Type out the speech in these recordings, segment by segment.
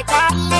like that.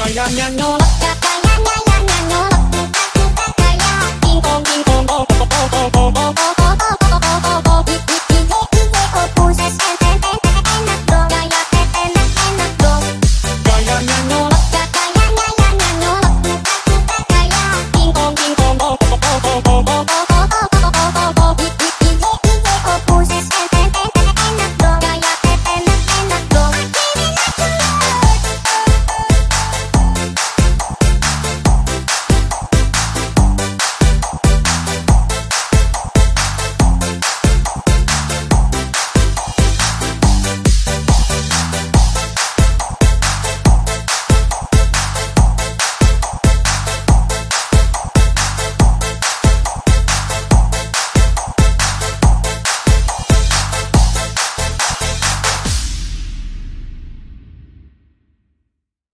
kayaknya nyolok kayaknya king kong